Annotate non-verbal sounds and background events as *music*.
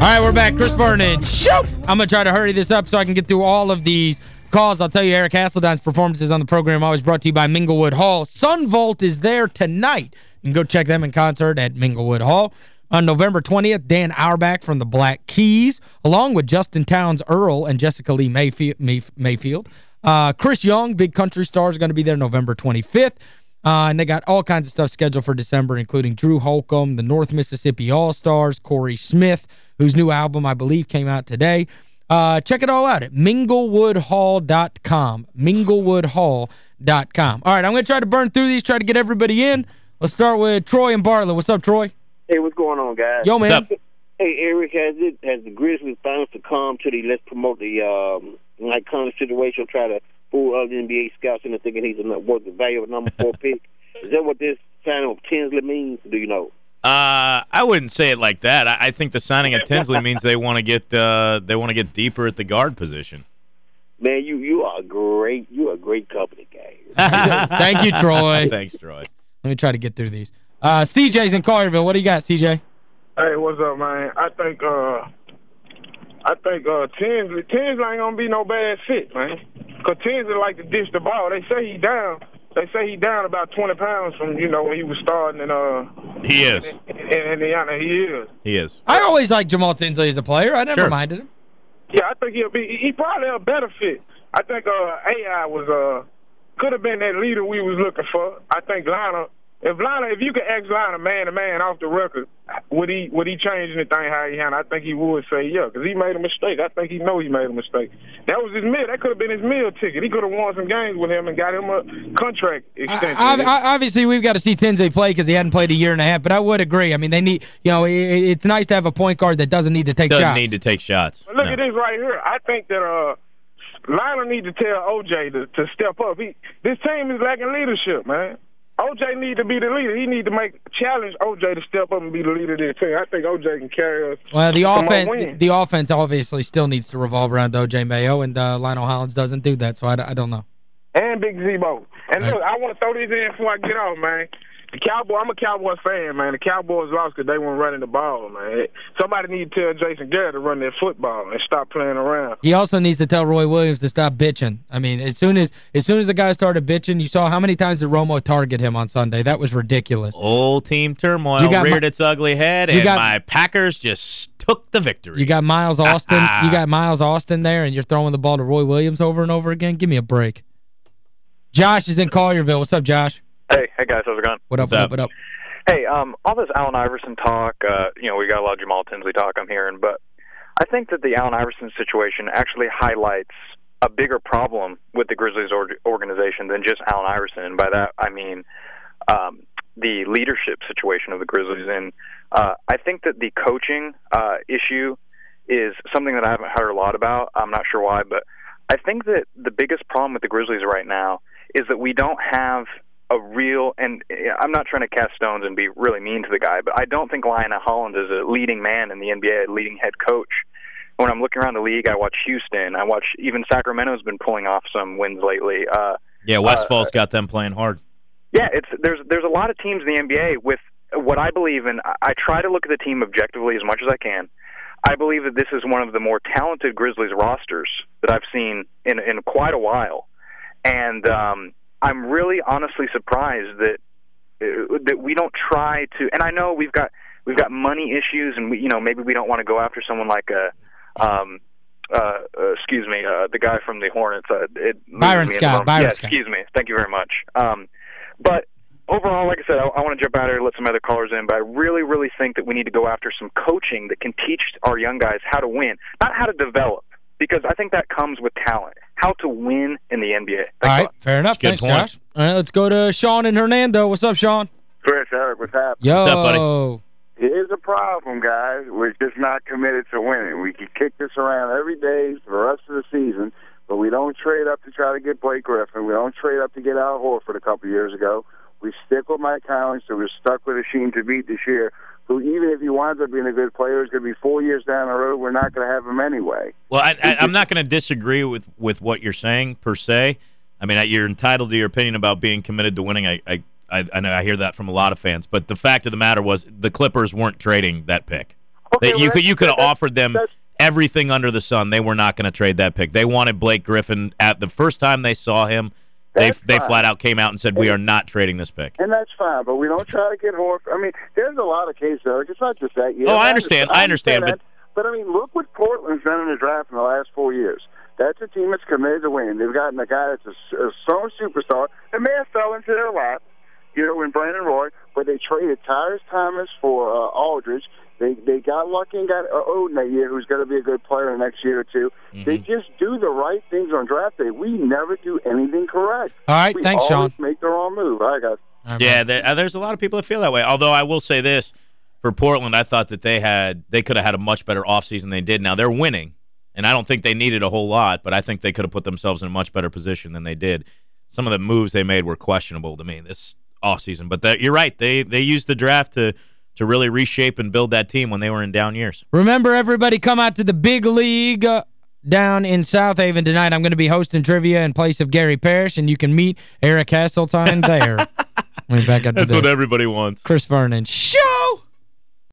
All right, we're back. Chris Vernon. Shoot! I'm going to try to hurry this up so I can get through all of these calls. I'll tell you, Eric Hasseltine's performances on the program always brought to you by Minglewood Hall. Son Volt is there tonight. You can go check them in concert at Minglewood Hall. On November 20th, Dan Auerbach from the Black Keys, along with Justin Townes Earle and Jessica Lea Mayfield. Uh, Chris Young, big country star, is going to be there November 25th. Uh, and they got all kinds of stuff scheduled for December, including Drew Holcomb, the North Mississippi All-Stars, Corey Smith, whose new album, I believe, came out today. Uh, check it all out at minglewoodhall.com. Minglewoodhall.com. All right, I'm going to try to burn through these, try to get everybody in. Let's start with Troy and Bartlett. What's up, Troy? Hey, what's going on, guys? Yo, man. Hey, Eric, has it has the Grizzlies finally succumbed to the let's promote the um, like kind of situation, try to fool other NBA scouts into thinking he's a, worth the value of a number four *laughs* pick? Is that what this signing of Tinsley means? Do you know? Uh, I wouldn't say it like that. I, I think the signing of Tinsley *laughs* means they want to get uh, they want to get deeper at the guard position. Man, you you are great. You are a great company guy. *laughs* Thank you, Troy. Thanks, Troy. Let me try to get through these. Uh, CJ's in Collierville. What do you got, CJ? Hey, what's up, man? I think uh I think uh Tinsley Tinsley ain't gonna be no bad fit, man. Cause Tinsley like to dish the ball. They say he down. They say he down about 20 pounds from, you know, when he was starting in uh He is. in, in Indiana. He is. He is. I always liked Jamal Tinsley as a player. I never Sure. minded him. Yeah, I think he'll be he probably a better fit. I think uh AI was uh could have been that leader we was looking for. I think Lionel if Lionel, if you could ask Lionel man to man off the record, would he would he change anything how he handled? I think he would say yeah, because he made a mistake. I think he know he made a mistake. That was his meal. That could have been his meal ticket. He could have won some games with him and got him a contract extension. I, I, obviously, we've got to see Tinsley play because he hadn't played a year and a half, but I would agree. I mean, they need, you know, it, it's nice to have a point guard that doesn't need to take Doesn't shots. need to take shots. But look No. at this right here. I think that uh Lionel need to tell OJ to, to step up. He this team is lacking leadership, man. OJ need to be the leader. He need to make challenge OJ to step up and be the leader of this team. I think OJ can carry us. Well, the offense the offense obviously still needs to revolve around O.J. Mayo, and uh, Lionel Hollins doesn't do that, so I, I don't know. and Big Z-Bo. And Right. look, I want to throw this in before I get off, man. The Cowboy, I'm a Cowboy fan, man. The Cowboys lost because they weren't running the ball, man. Somebody need to tell Jason Garrett to run their football and stop playing around. He also needs to tell Roy Williams to stop bitching. I mean, as soon as as soon as the guy started bitching, you saw how many times did Romo target him on Sunday. That was ridiculous. Old team turmoil You got reared my- its ugly head, You and got- my Packers just took the victory. You got Miles *laughs* Austin. you got Miles Austin there, and you're throwing the ball to Roy Williams over and over again. Give me a break. Josh is in Collierville. What's up, Josh? Hey, hey guys, how's it going? What up, What's what up? up, what up? Hey, um, all this Allen Iverson talk, uh, you know, we got a lot of Jamal Tinsley talk I'm hearing, but I think that the Allen Iverson situation actually highlights a bigger problem with the Grizzlies or- organization than just Allen Iverson, and by that I mean um, the leadership situation of the Grizzlies. And uh, I think that the coaching uh, issue is something that I haven't heard a lot about. I'm not sure why, but I think that the biggest problem with the Grizzlies right now is that we don't have a real and uh, I'm not trying to cast stones and be really mean to the guy, but I don't think Lionel Hollins is a leading man in the NBA, a leading head coach. When I'm looking around the league, I watch Houston, I watch even Sacramento's been pulling off some wins lately. Uh yeah, Westphal's got them playing hard. yeah, it's there's there's a lot of teams in the NBA with what I believe in. I- I try to look at the team objectively as much as I can. I believe that this is one of the more talented Grizzlies rosters that I've seen in in quite a while, and um, I'm really honestly surprised that uh, that we don't try to. And I know we've got we've got money issues, and we you know maybe we don't want to go after someone like a. Um, uh, uh, excuse me, uh, the guy from the Hornets. Uh, it Byron me in the Scott. Byron yeah, Scott. excuse me. Thank you very much. Um, but overall, like I said, I, I want to jump out here and let some other callers in, but I really, really think that we need to go after some coaching that can teach our young guys how to win, not how to develop, because I think that comes with talent. How to win in the NBA. All Thanks a right, lot. fair enough. That's good Thanks, point. Josh. All right, let's go to Sean and Hernando. What's up, Sean? Chris, Eric, what's happening? Yo. What's up, buddy? Here's the problem, guys. We're just not committed to winning. We can kick this around every day for the rest of the season, but we don't trade up to try to get Blake Griffin. We don't trade up to get Al Horford a couple years ago. We stick with Mike Conley, so we're stuck with Hasheem Thabeet this year, who even if he winds up being a good player, is going to be four years down the road. We're not going to have him anyway. Well, I, I, I'm not going to disagree with, with what you're saying per se. I mean, you're entitled to your opinion about being committed to winning. I, I I, I know I hear that from a lot of fans, but the fact of the matter was the Clippers weren't trading that pick. Okay, They- well, you could you could have offered them everything under the sun. They were not going to trade that pick. They wanted Blake Griffin at the first time they saw him. They That's they fine. flat out came out and said we are not trading this pick. And that's fine, but we don't try to get Horford. I mean, there's a lot of cases, Eric. It's not just that year. Oh, I understand. I understand, that. But I mean, look what Portland's done in the draft in the last four years. That's a team that's committed to win. They've gotten a guy that's a, a strong superstar. The man fell into their lap, you know, in Brandon Roy, but they traded Tyrus Thomas for uh, Aldridge. They they got lucky and got uh, Oden that year, who's going to be a good player the next year or 2 Mm-hmm. They just do the right things on draft day. We never do anything correct. All right, we thanks, Sean. make the wrong move. All right, guys. All right, Yeah, there, uh, there's a lot of people that feel that way. Although I will say this, for Portland, I thought that they had they could have had a much better offseason than they did. Now they're winning, and I don't think they needed a whole lot, but I think they could have put themselves in a much better position than they did. Some of the moves they made were questionable to me this offseason. But that, you're right. They they used the draft to to really reshape and build that team when they were in down years. Remember, everybody, come out to the big league uh, down in South Haven tonight. I'm going to be hosting trivia in place of Gary Parrish, and you can meet Eric Hasseltine there. *laughs* Let me back up to That's the what everybody wants. Chris Vernon show.